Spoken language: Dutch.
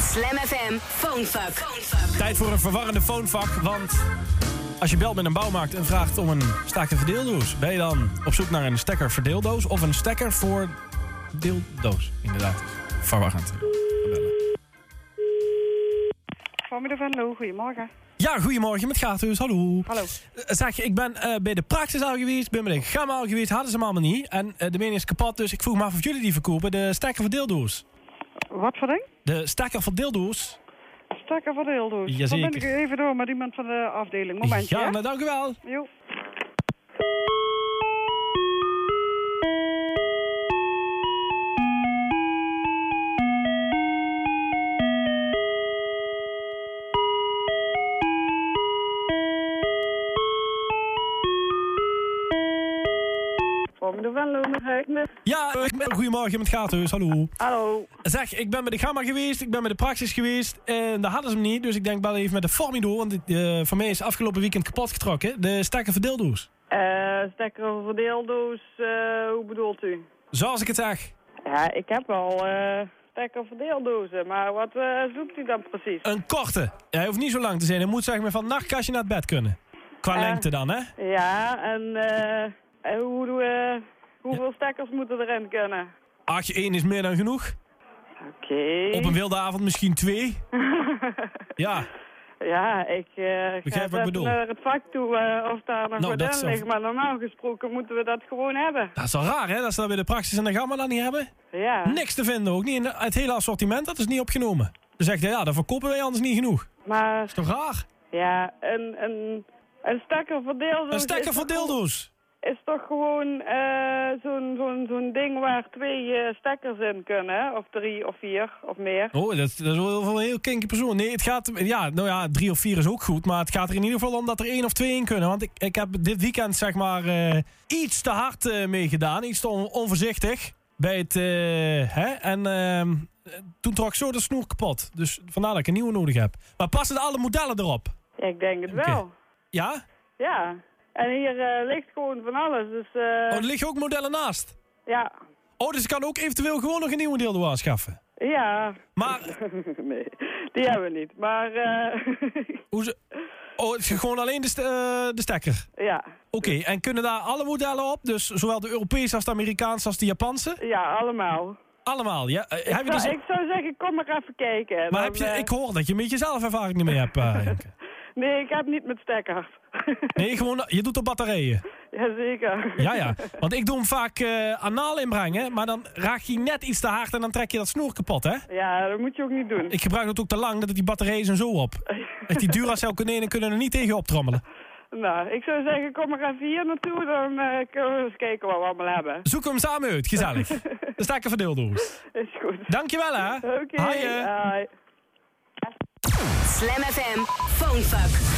Slam FM Phonefuck. Tijd voor een verwarrende phonefuck, want als je belt met een bouwmarkt en vraagt om een stekker verdeeldoos, ben je dan op zoek naar een stekker verdeeldoos of een stekker voor deeldoos? Inderdaad, verwarrend. Bellen. Van de Venlo, goedemorgen. Ja, goedemorgen, met Gaarthuis, hallo. Hallo. Eh, Zeg, ik ben eh, bij de Praxis al geweest, ben bij de Gamma al geweest, hadden ze hem allemaal niet. En eh, de mening is kapot, dus ik vroeg me af of jullie die verkopen, de stekker verdeeldoos. Wat voor ding? De stekker verdeeldoos. Stekker voor de deeldoos. Jazeker. Dan ben ik even door met iemand van de afdeling. Momentje, Ja, nou dank u wel. Jo. Venlo, met. Ja, ik ben, goedemorgen, met Gaarthuis, hallo. Hallo. Zeg, ik ben bij de Gamma geweest, ik ben bij de Praxis geweest. En daar hadden ze hem niet, dus ik denk wel even met de Formido. Want uh, voor mij is afgelopen weekend kapot getrokken. De stekker verdeeldoos. Eh, stekker voor deeldoos, eh, hoe bedoelt u? Zoals ik het zeg. Ja, ik heb al stekker voor deeldozen, maar wat zoekt u dan precies? Een korte. Hij hoeft niet zo lang te zijn. Hij moet zeg maar van nachtkastje naar het bed kunnen. Qua lengte dan, hè? Ja, en eh, en hoe, hoeveel stekkers moeten erin kunnen? Ach, één is meer dan genoeg. Oké. Op een wilde avond misschien twee. Ja, Ja, ik eh ga even naar het vak toe eh, of daar nog Nou, wat dat in is ligt. al- Maar normaal gesproken moeten we dat gewoon hebben. dat is wel raar, hè? Dat ze dat bij de Praxis en de Gamma dan niet hebben. Ja. Niks te vinden ook. Niet in het hele assortiment, dat is niet opgenomen. Dan zegt hij, ja, dat verkopen wij anders niet genoeg. Maar is toch raar? ja, een, een, een stekker voor deeldoos Een stekker voor deeldoos. Is toch gewoon eh, zo'n zo'n zo'n ding waar twee eh, stekkers in kunnen? Of drie of vier of meer. Oh, dat, dat is wel een heel kinky persoon. Nee, het gaat... Ja, nou ja, drie of vier is ook goed. Maar het gaat er in ieder geval om dat er één of twee in kunnen. Want ik, ik heb dit weekend, zeg maar, eh, iets te hard eh mee gedaan. Iets te on- onvoorzichtig. Bij het... hè? En ehm, toen trok zo de snoer kapot. Dus vandaar dat ik een nieuwe nodig heb. Maar passen alle modellen erop? Ja, ik denk het wel. Ja? Ja. En hier eh, ligt gewoon van alles. Dus eh, Oh, er liggen ook modellen naast. ja. Oh, dus ik kan ook eventueel gewoon nog een nieuwe deel aanschaffen. Ja. Maar, nee, die hebben we niet. Maar eh, hoe ze... Oh, het is gewoon alleen de, st- de stekker. ja. Oké, en kunnen daar alle modellen op? Dus zowel de Europese als de Amerikaanse als de Japanse? Ja, allemaal. Allemaal, ja. Eh, heb je Ik dus... zou, ik zou zeggen, kom maar even kijken. Maar heb je, ik hoor dat je een beetje zelf ervaring ermee hebt, Henke. Nee, ik heb niet met stekkers. Nee, gewoon, je doet op batterijen. Jazeker. Ja, ja. Want ik doe hem vaak eh anaal inbrengen, maar dan raak je net iets te hard en dan trek je dat snoer kapot, hè? Ja, dat moet je ook niet doen. Ik gebruik dat ook te lang, dat het die batterijen zijn zo op. Echt die Duracell konijnen kunnen er niet tegen optrommelen. Nou, ik zou zeggen, kom maar even hier naartoe. Dan eh, kunnen we eens kijken wat we allemaal hebben. Zoeken we hem samen uit, gezellig. De stekker verdeeldoos. Is goed. Dankjewel, hè? Oké. Hoi. Slam FM Phonefuck.